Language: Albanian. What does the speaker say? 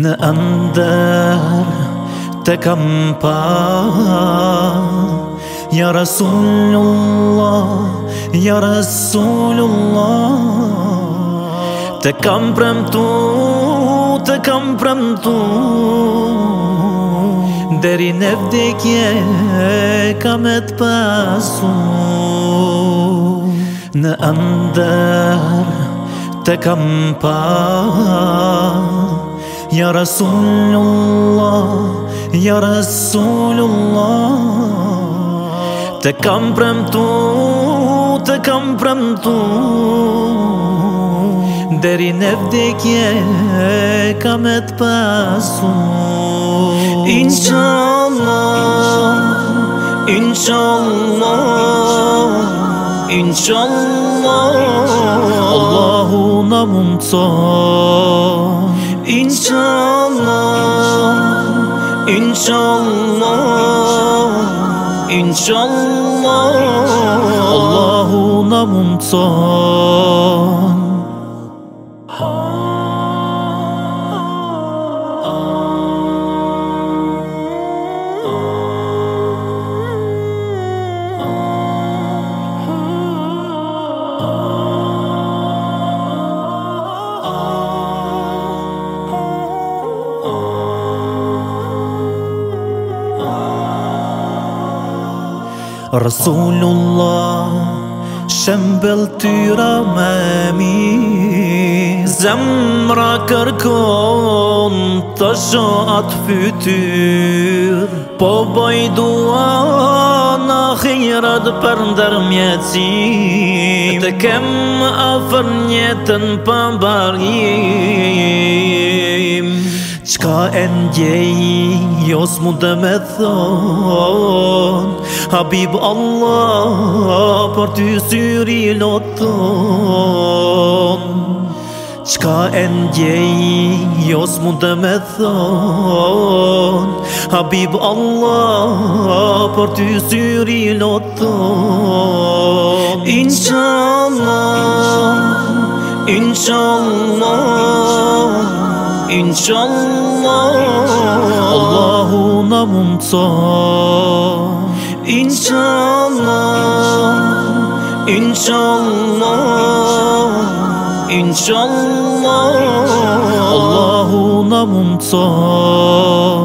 në ndër të kam Ya Rasulullah Ya Rasulullah Te kam premtu te kam premtu Deri në vdekje Kam et pasu Në ndër te kam pa Ya Rasulullah Ya Rasulullah Te kam premtu, te kam premtu Deri në vdekje kam et të pasu Inshallah, inshallah, inshallah Allahu në mundëso Inshallah, inshallah إن شاء الله الله نمتصر Rasulullah Shembel tyra me mi Zemra kërkon Të shoat fytyr Po boj dua Në khirat për ndërmjeci Të kem afer njetën për barjit Qka e ndjej, jos mund të me thonë Habib Allah, për ty syri lotonë Qka e ndjej, jos mund të me thonë Habib Allah, për ty syri lotonë Inshallah, inshallah, inshallah İnşallah Allahuna mumtah İnşallah İnşallah İnşallah Allahu Allahuna mumtah